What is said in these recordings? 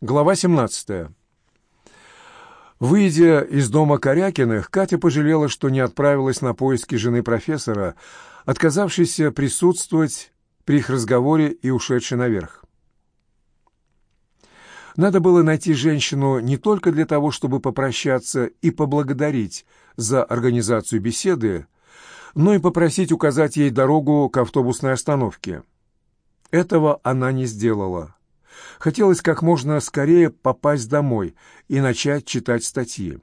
Глава 17. Выйдя из дома Корякиных, Катя пожалела, что не отправилась на поиски жены профессора, отказавшейся присутствовать при их разговоре и ушедшей наверх. Надо было найти женщину не только для того, чтобы попрощаться и поблагодарить за организацию беседы, но и попросить указать ей дорогу к автобусной остановке. Этого она не сделала. Хотелось как можно скорее попасть домой и начать читать статьи.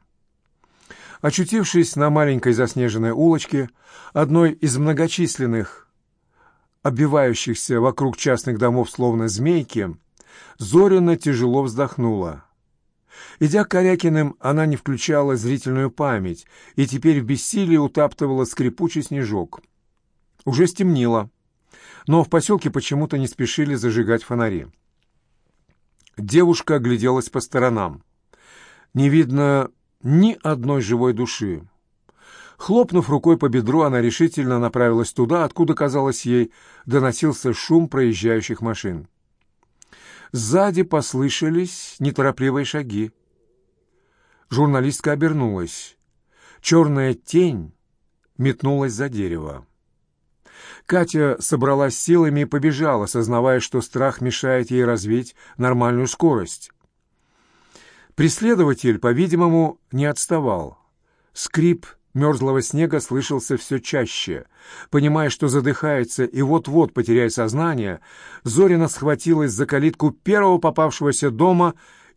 Очутившись на маленькой заснеженной улочке, одной из многочисленных, обвивающихся вокруг частных домов словно змейки, Зорина тяжело вздохнула. Идя к Корякиным, она не включала зрительную память и теперь в бессилии утаптывала скрипучий снежок. Уже стемнело, но в поселке почему-то не спешили зажигать фонари. Девушка огляделась по сторонам. Не видно ни одной живой души. Хлопнув рукой по бедру, она решительно направилась туда, откуда, казалось ей, доносился шум проезжающих машин. Сзади послышались неторопливые шаги. Журналистка обернулась. Черная тень метнулась за дерево. Катя собралась силами и побежала, сознавая, что страх мешает ей развить нормальную скорость. Преследователь, по-видимому, не отставал. Скрип мерзлого снега слышался все чаще. Понимая, что задыхается и вот-вот потеряет сознание, Зорина схватилась за калитку первого попавшегося дома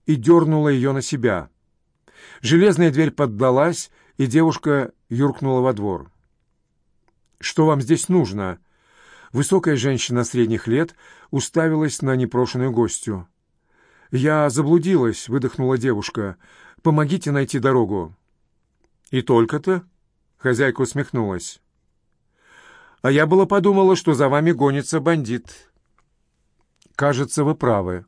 и дернула ее на себя. Железная дверь поддалась, и девушка юркнула во двор. «Что вам здесь нужно?» Высокая женщина средних лет уставилась на непрошенную гостью. «Я заблудилась», — выдохнула девушка. «Помогите найти дорогу». «И только-то?» — хозяйка усмехнулась. «А я было подумала, что за вами гонится бандит». «Кажется, вы правы».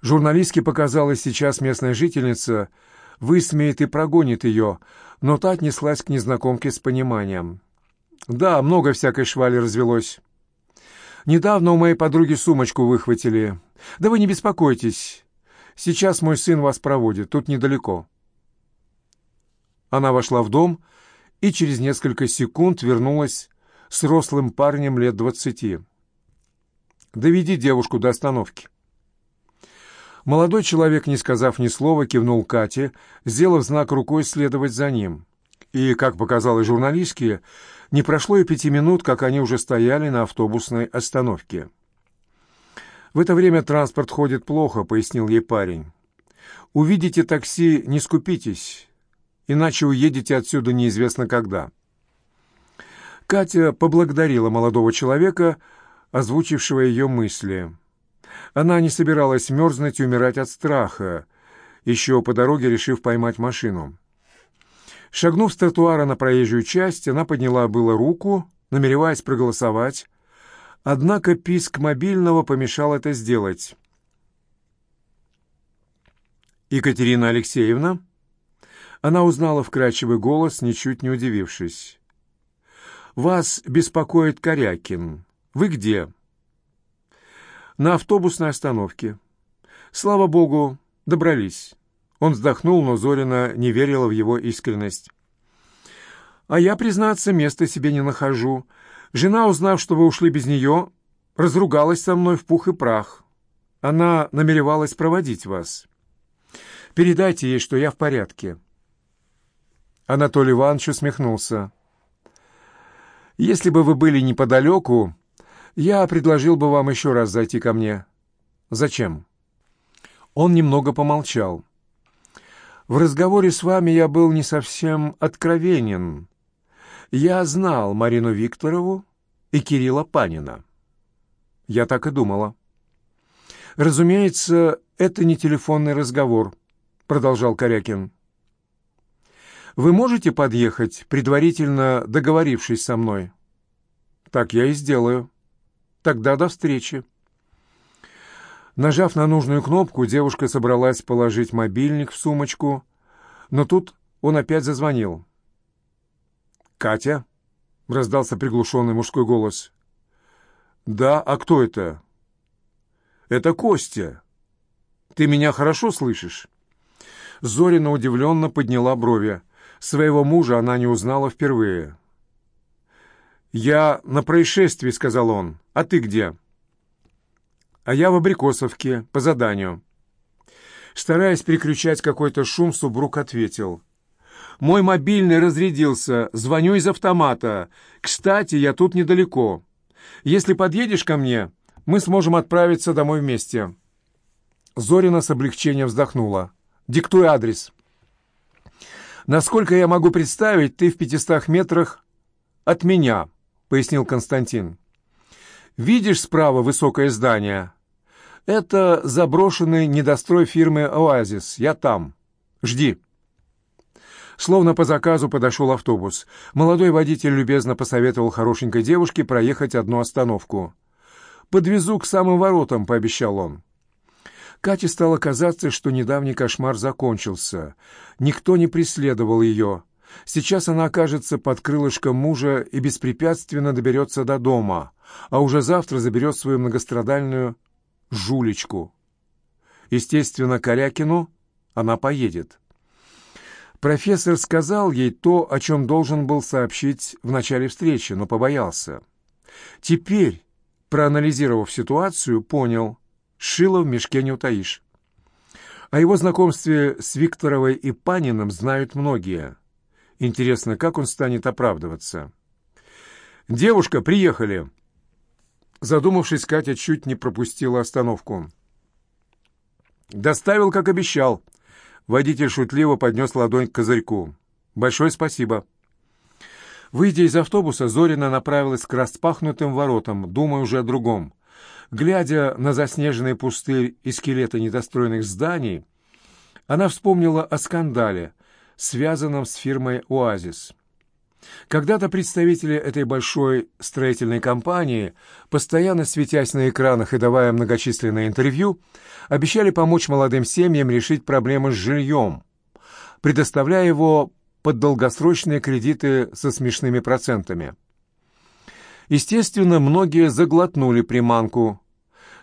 Журналистке показалось сейчас местная жительница, высмеет и прогонит ее, но та отнеслась к незнакомке с пониманием. Да, много всякой швали развелось. Недавно у моей подруги сумочку выхватили. Да вы не беспокойтесь. Сейчас мой сын вас проводит, тут недалеко. Она вошла в дом и через несколько секунд вернулась с рослым парнем лет двадцати. «Доведи девушку до остановки». Молодой человек, не сказав ни слова, кивнул Кате, сделав знак рукой следовать за ним. И, как показалось журналистке, не прошло и пяти минут, как они уже стояли на автобусной остановке. «В это время транспорт ходит плохо», — пояснил ей парень. «Увидите такси, не скупитесь, иначе уедете отсюда неизвестно когда». Катя поблагодарила молодого человека, озвучившего ее мысли. Она не собиралась мерзнуть и умирать от страха, еще по дороге решив поймать машину. Шагнув с тротуара на проезжую часть, она подняла было руку, намереваясь проголосовать, однако писк мобильного помешал это сделать. «Екатерина Алексеевна?» Она узнала вкрадчивый голос, ничуть не удивившись. «Вас беспокоит Корякин. Вы где?» «На автобусной остановке. Слава богу, добрались. Он вздохнул, но Зорина не верила в его искренность. «А я, признаться, места себе не нахожу. Жена, узнав, что вы ушли без нее, разругалась со мной в пух и прах. Она намеревалась проводить вас. Передайте ей, что я в порядке». Анатолий Иванович усмехнулся. «Если бы вы были неподалеку, я предложил бы вам еще раз зайти ко мне». «Зачем?» Он немного помолчал. В разговоре с вами я был не совсем откровенен. Я знал Марину Викторову и Кирилла Панина. Я так и думала. Разумеется, это не телефонный разговор, продолжал Корякин. Вы можете подъехать, предварительно договорившись со мной? Так я и сделаю. Тогда до встречи. Нажав на нужную кнопку, девушка собралась положить мобильник в сумочку, но тут он опять зазвонил. «Катя?» — раздался приглушенный мужской голос. «Да, а кто это?» «Это Костя. Ты меня хорошо слышишь?» Зорина удивленно подняла брови. Своего мужа она не узнала впервые. «Я на происшествии», — сказал он. «А ты где?» «А я в Абрикосовке, по заданию». Стараясь переключать какой-то шум, Субрук ответил. «Мой мобильный разрядился. Звоню из автомата. Кстати, я тут недалеко. Если подъедешь ко мне, мы сможем отправиться домой вместе». Зорина с облегчением вздохнула. «Диктуй адрес». «Насколько я могу представить, ты в пятистах метрах от меня», — пояснил Константин. «Видишь справа высокое здание? Это заброшенный недострой фирмы «Оазис». Я там. Жди». Словно по заказу подошел автобус. Молодой водитель любезно посоветовал хорошенькой девушке проехать одну остановку. «Подвезу к самым воротам», — пообещал он. Кате стало казаться, что недавний кошмар закончился. Никто не преследовал ее. Сейчас она окажется под крылышком мужа и беспрепятственно доберется до дома, а уже завтра заберет свою многострадальную жулечку. Естественно, Корякину она поедет. Профессор сказал ей то, о чем должен был сообщить в начале встречи, но побоялся. Теперь, проанализировав ситуацию, понял, шило в мешке не утаишь. О его знакомстве с Викторовой и Паниным знают многие. Интересно, как он станет оправдываться? «Девушка, приехали!» Задумавшись, Катя чуть не пропустила остановку. «Доставил, как обещал». Водитель шутливо поднес ладонь к козырьку. «Большое спасибо». Выйдя из автобуса, Зорина направилась к распахнутым воротам, думая уже о другом. Глядя на заснеженный пустырь и скелеты недостроенных зданий, она вспомнила о скандале, связанном с фирмой «Оазис». Когда-то представители этой большой строительной компании, постоянно светясь на экранах и давая многочисленные интервью, обещали помочь молодым семьям решить проблемы с жильем, предоставляя его под долгосрочные кредиты со смешными процентами. Естественно, многие заглотнули приманку.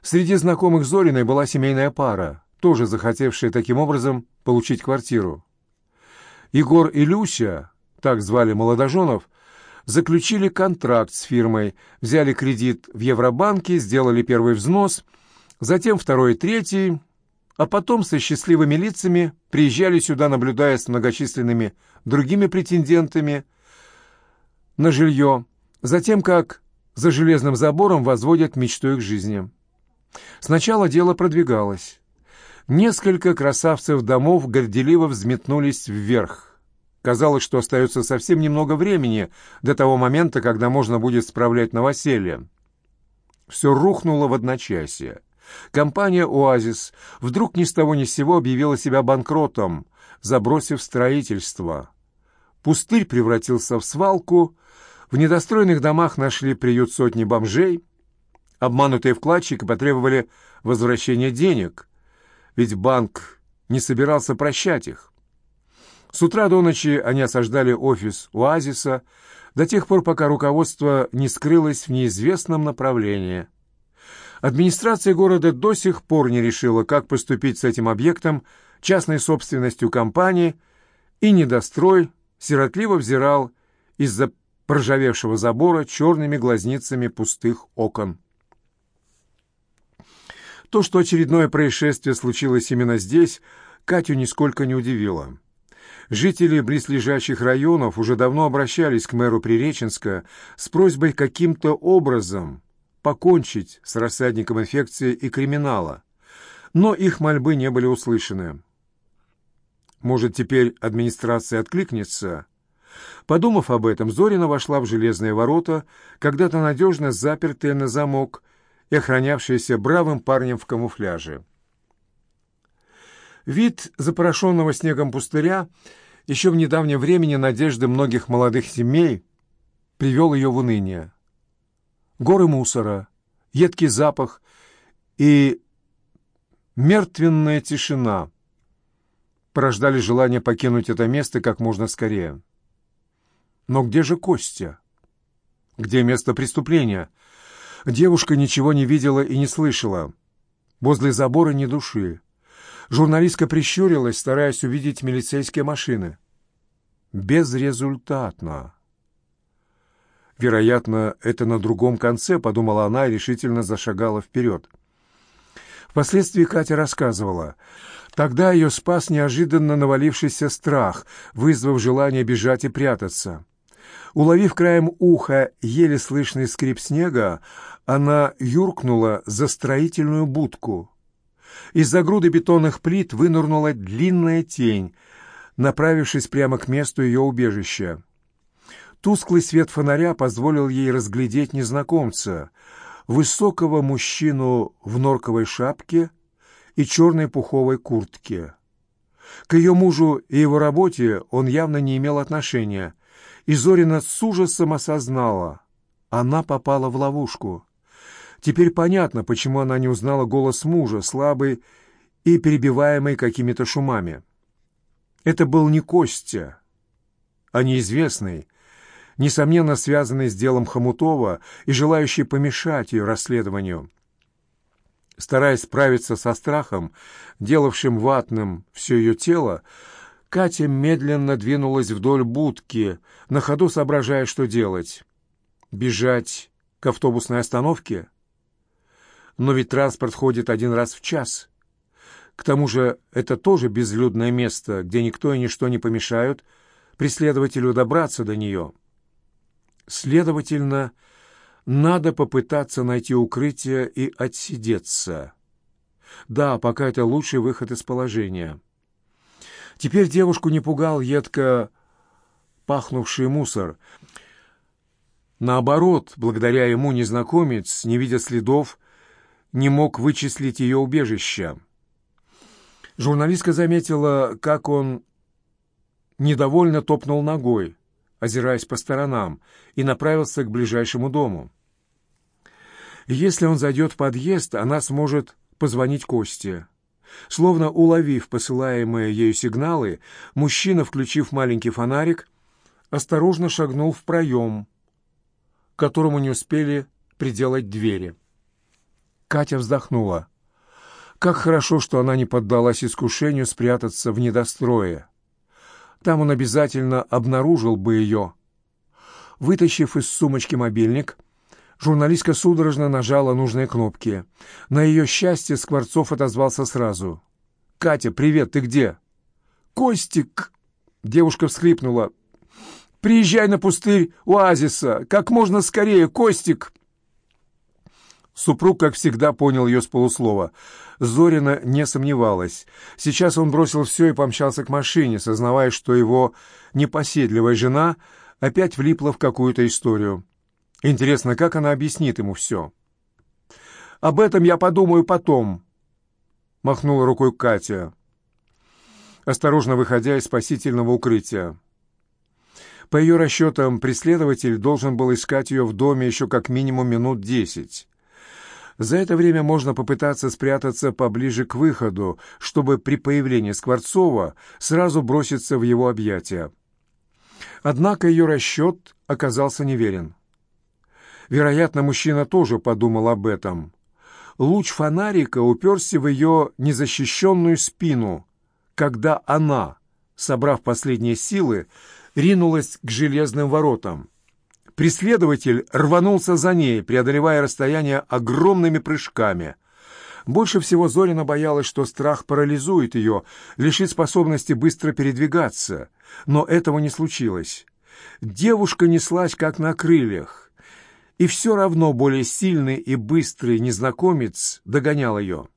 Среди знакомых Зориной была семейная пара, тоже захотевшая таким образом получить квартиру. Егор и Люся, так звали молодоженов, заключили контракт с фирмой, взяли кредит в Евробанке, сделали первый взнос, затем второй и третий, а потом со счастливыми лицами приезжали сюда, наблюдая с многочисленными другими претендентами на жилье, затем как за железным забором возводят мечту их жизни. Сначала дело продвигалось. Несколько красавцев домов горделиво взметнулись вверх. Казалось, что остается совсем немного времени до того момента, когда можно будет справлять новоселье. Все рухнуло в одночасье. Компания «Оазис» вдруг ни с того ни с сего объявила себя банкротом, забросив строительство. Пустырь превратился в свалку, в недостроенных домах нашли приют сотни бомжей, обманутые вкладчики потребовали возвращения денег — ведь банк не собирался прощать их. С утра до ночи они осаждали офис «Оазиса» до тех пор, пока руководство не скрылось в неизвестном направлении. Администрация города до сих пор не решила, как поступить с этим объектом, частной собственностью компании, и недострой сиротливо взирал из-за проржавевшего забора черными глазницами пустых окон. То, что очередное происшествие случилось именно здесь, Катю нисколько не удивило. Жители близлежащих районов уже давно обращались к мэру Приреченска с просьбой каким-то образом покончить с рассадником инфекции и криминала, но их мольбы не были услышаны. Может, теперь администрация откликнется? Подумав об этом, Зорина вошла в железные ворота, когда-то надежно запертые на замок, и охранявшаяся бравым парнем в камуфляже. Вид запорошенного снегом пустыря еще в недавнем времени надежды многих молодых семей привел ее в уныние. Горы мусора, едкий запах и мертвенная тишина порождали желание покинуть это место как можно скорее. Но где же Костя? Где место преступления — Девушка ничего не видела и не слышала. Возле забора ни души. Журналистка прищурилась, стараясь увидеть милицейские машины. Безрезультатно. Вероятно, это на другом конце, подумала она и решительно зашагала вперед. Впоследствии Катя рассказывала. Тогда ее спас неожиданно навалившийся страх, вызвав желание бежать и прятаться. Уловив краем уха еле слышный скрип снега, она юркнула за строительную будку. Из-за груды бетонных плит вынырнула длинная тень, направившись прямо к месту ее убежища. Тусклый свет фонаря позволил ей разглядеть незнакомца, высокого мужчину в норковой шапке и черной пуховой куртке. К ее мужу и его работе он явно не имел отношения, и Зорина с ужасом осознала — она попала в ловушку. Теперь понятно, почему она не узнала голос мужа, слабый и перебиваемый какими-то шумами. Это был не Костя, а неизвестный, несомненно связанный с делом Хомутова и желающий помешать ее расследованию. Стараясь справиться со страхом, делавшим ватным все ее тело, Катя медленно двинулась вдоль будки, на ходу соображая, что делать. Бежать к автобусной остановке? Но ведь транспорт ходит один раз в час. К тому же это тоже безлюдное место, где никто и ничто не помешают преследователю добраться до нее. Следовательно, надо попытаться найти укрытие и отсидеться. Да, пока это лучший выход из положения. Теперь девушку не пугал едко пахнувший мусор. Наоборот, благодаря ему незнакомец, не видя следов, не мог вычислить ее убежище. Журналистка заметила, как он недовольно топнул ногой, озираясь по сторонам, и направился к ближайшему дому. Если он зайдет в подъезд, она сможет позвонить Косте. Словно уловив посылаемые ею сигналы, мужчина, включив маленький фонарик, осторожно шагнул в проем, которому не успели приделать двери. Катя вздохнула. Как хорошо, что она не поддалась искушению спрятаться в недострое. Там он обязательно обнаружил бы ее. Вытащив из сумочки мобильник, журналистка судорожно нажала нужные кнопки. На ее счастье Скворцов отозвался сразу. «Катя, привет, ты где?» «Костик!» Девушка всхлипнула. «Приезжай на пустырь оазиса! Как можно скорее, Костик!» Супруг, как всегда, понял ее с полуслова. Зорина не сомневалась. Сейчас он бросил все и помчался к машине, сознавая, что его непоседливая жена опять влипла в какую-то историю. Интересно, как она объяснит ему все? «Об этом я подумаю потом», — махнула рукой Катя, осторожно выходя из спасительного укрытия. По ее расчетам, преследователь должен был искать ее в доме еще как минимум минут десять. За это время можно попытаться спрятаться поближе к выходу, чтобы при появлении Скворцова сразу броситься в его объятия. Однако ее расчет оказался неверен. Вероятно, мужчина тоже подумал об этом. Луч фонарика уперся в ее незащищенную спину, когда она, собрав последние силы, ринулась к железным воротам. Преследователь рванулся за ней, преодолевая расстояние огромными прыжками. Больше всего Зорина боялась, что страх парализует ее, лишит способности быстро передвигаться. Но этого не случилось. Девушка неслась, как на крыльях. И все равно более сильный и быстрый незнакомец догонял ее.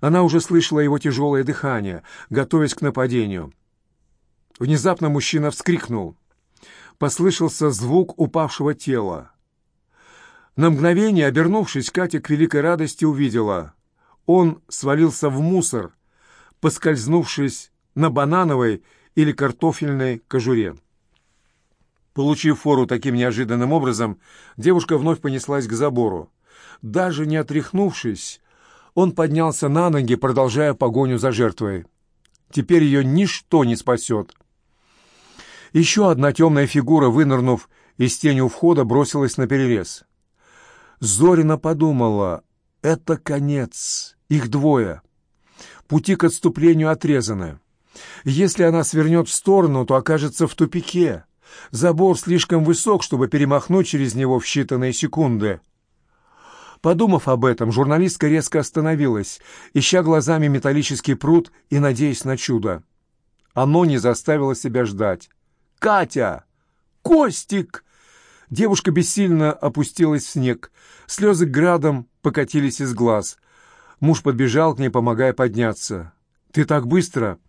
Она уже слышала его тяжелое дыхание, готовясь к нападению. Внезапно мужчина вскрикнул послышался звук упавшего тела. На мгновение, обернувшись, Катя к великой радости увидела. Он свалился в мусор, поскользнувшись на банановой или картофельной кожуре. Получив фору таким неожиданным образом, девушка вновь понеслась к забору. Даже не отряхнувшись, он поднялся на ноги, продолжая погоню за жертвой. Теперь ее ничто не спасет. Еще одна темная фигура, вынырнув из тени у входа, бросилась на перерез. Зорина подумала, это конец, их двое. Пути к отступлению отрезаны. Если она свернет в сторону, то окажется в тупике. Забор слишком высок, чтобы перемахнуть через него в считанные секунды. Подумав об этом, журналистка резко остановилась, ища глазами металлический пруд и надеясь на чудо. Оно не заставило себя ждать. «Катя! Костик!» Девушка бессильно опустилась в снег. Слезы градом покатились из глаз. Муж подбежал к ней, помогая подняться. «Ты так быстро!»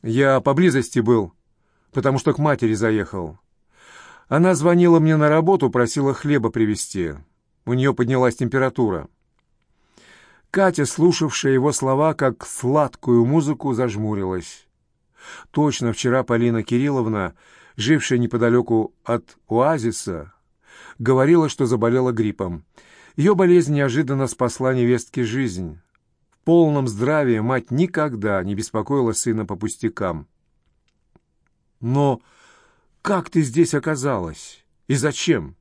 «Я поблизости был, потому что к матери заехал. Она звонила мне на работу, просила хлеба привезти. У нее поднялась температура. Катя, слушавшая его слова, как сладкую музыку, зажмурилась. Точно вчера Полина Кирилловна, жившая неподалеку от оазиса, говорила, что заболела гриппом. Ее болезнь неожиданно спасла невестке жизнь. В полном здравии мать никогда не беспокоила сына по пустякам. «Но как ты здесь оказалась? И зачем?»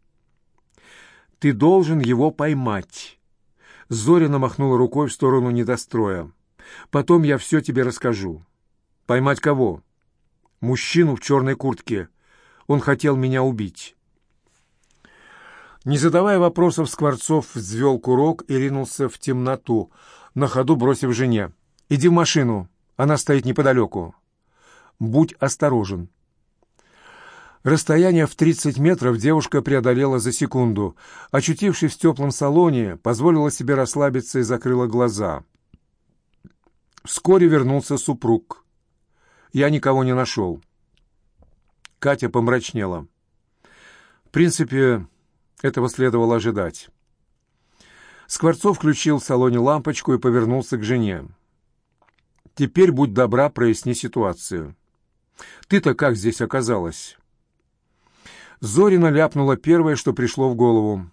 Ты должен его поймать». Зорина махнула рукой в сторону недостроя. «Потом я все тебе расскажу». «Поймать кого?» «Мужчину в черной куртке. Он хотел меня убить». Не задавая вопросов, Скворцов взвел курок и ринулся в темноту, на ходу бросив жене. «Иди в машину, она стоит неподалеку». «Будь осторожен». Расстояние в 30 метров девушка преодолела за секунду. Очутившись в теплом салоне, позволила себе расслабиться и закрыла глаза. Вскоре вернулся супруг. Я никого не нашел. Катя помрачнела. В принципе, этого следовало ожидать. Скворцов включил в салоне лампочку и повернулся к жене. «Теперь, будь добра, проясни ситуацию. Ты-то как здесь оказалась?» Зорина ляпнула первое, что пришло в голову.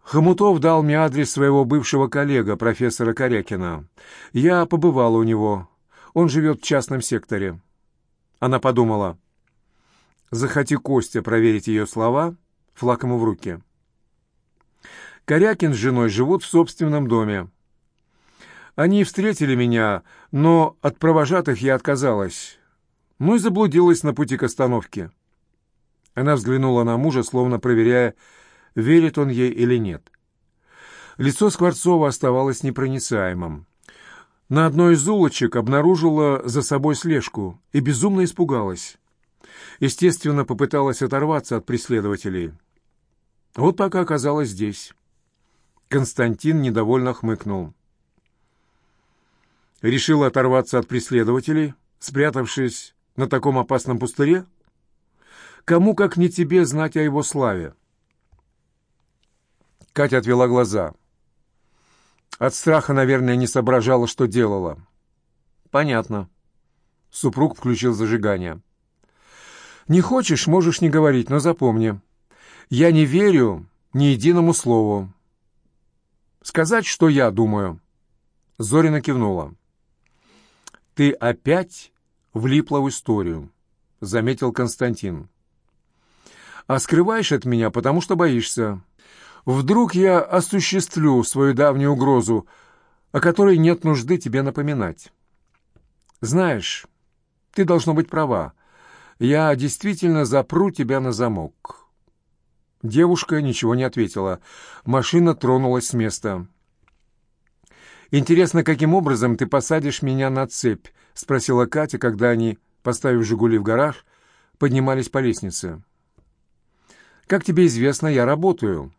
Хомутов дал мне адрес своего бывшего коллега, профессора Корякина. Я побывала у него. Он живет в частном секторе. Она подумала. Захоти Костя проверить ее слова, флаг ему в руки. Корякин с женой живут в собственном доме. Они встретили меня, но от провожатых я отказалась. Ну и заблудилась на пути к остановке. Она взглянула на мужа, словно проверяя, верит он ей или нет. Лицо Скворцова оставалось непроницаемым. На одной из улочек обнаружила за собой слежку и безумно испугалась. Естественно, попыталась оторваться от преследователей. Вот пока оказалась здесь. Константин недовольно хмыкнул. Решила оторваться от преследователей, спрятавшись на таком опасном пустыре? Кому, как не тебе, знать о его славе?» Катя отвела глаза. От страха, наверное, не соображала, что делала. «Понятно». Супруг включил зажигание. «Не хочешь, можешь не говорить, но запомни. Я не верю ни единому слову. Сказать, что я думаю?» Зорина кивнула. «Ты опять влипла в историю», — заметил Константин а скрываешь от меня, потому что боишься. Вдруг я осуществлю свою давнюю угрозу, о которой нет нужды тебе напоминать. Знаешь, ты должно быть права. Я действительно запру тебя на замок». Девушка ничего не ответила. Машина тронулась с места. «Интересно, каким образом ты посадишь меня на цепь?» — спросила Катя, когда они, поставив «Жигули» в гараж, поднимались по лестнице. Как тебе известно, я работаю.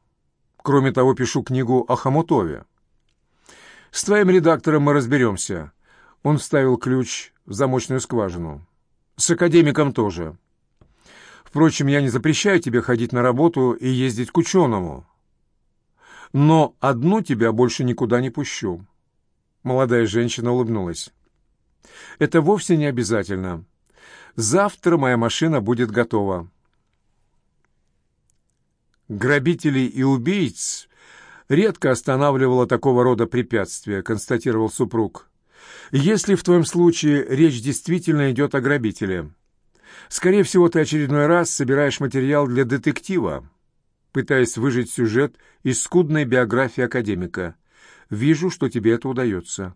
Кроме того, пишу книгу о Хомутове. С твоим редактором мы разберемся. Он вставил ключ в замочную скважину. С академиком тоже. Впрочем, я не запрещаю тебе ходить на работу и ездить к ученому. Но одну тебя больше никуда не пущу. Молодая женщина улыбнулась. Это вовсе не обязательно. Завтра моя машина будет готова. Грабителей и убийц редко останавливало такого рода препятствия, констатировал супруг. Если в твоем случае речь действительно идет о грабителе. Скорее всего, ты очередной раз собираешь материал для детектива, пытаясь выжить сюжет из скудной биографии академика. Вижу, что тебе это удается.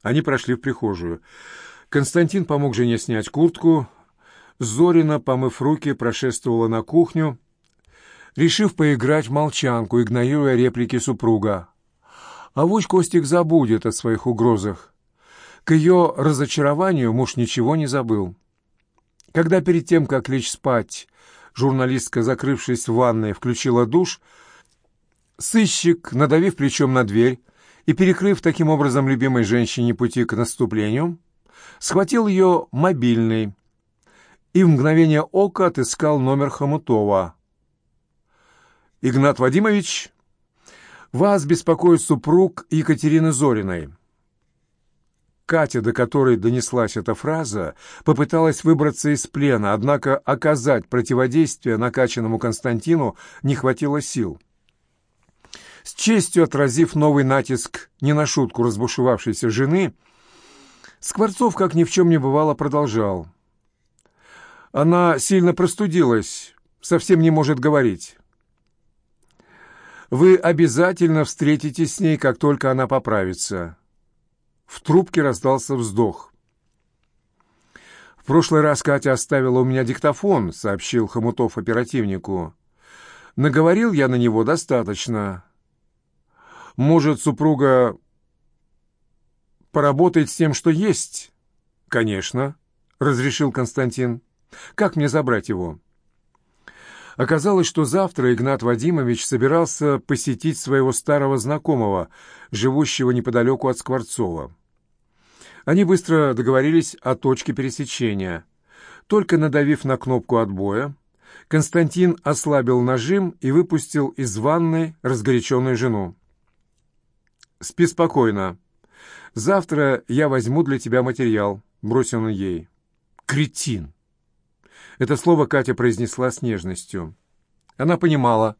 Они прошли в прихожую. Константин помог жене снять куртку. Зорина, помыв руки, прошествовала на кухню, решив поиграть в молчанку, игнорируя реплики супруга. А Авось Костик забудет о своих угрозах. К ее разочарованию муж ничего не забыл. Когда перед тем, как лечь спать, журналистка, закрывшись в ванной, включила душ, сыщик, надавив плечом на дверь и перекрыв таким образом любимой женщине пути к наступлению, схватил ее мобильный и в мгновение ока отыскал номер Хомутова. «Игнат Вадимович, вас беспокоит супруг Екатерины Зориной». Катя, до которой донеслась эта фраза, попыталась выбраться из плена, однако оказать противодействие накачанному Константину не хватило сил. С честью отразив новый натиск не на шутку разбушевавшейся жены, Скворцов, как ни в чем не бывало, продолжал. Она сильно простудилась, совсем не может говорить. Вы обязательно встретитесь с ней, как только она поправится. В трубке раздался вздох. «В прошлый раз Катя оставила у меня диктофон», — сообщил Хомутов оперативнику. «Наговорил я на него достаточно. Может, супруга поработает с тем, что есть?» «Конечно», — разрешил Константин. «Как мне забрать его?» Оказалось, что завтра Игнат Вадимович собирался посетить своего старого знакомого, живущего неподалеку от Скворцова. Они быстро договорились о точке пересечения. Только надавив на кнопку отбоя, Константин ослабил нажим и выпустил из ванной разгоряченную жену. «Спи спокойно. Завтра я возьму для тебя материал», — бросил он ей. «Кретин!» Это слово Катя произнесла с нежностью. Она понимала,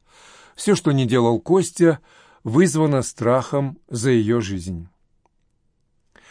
все, что не делал Костя, вызвано страхом за ее жизнь.